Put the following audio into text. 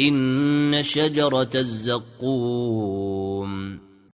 إن شجرة الزقوم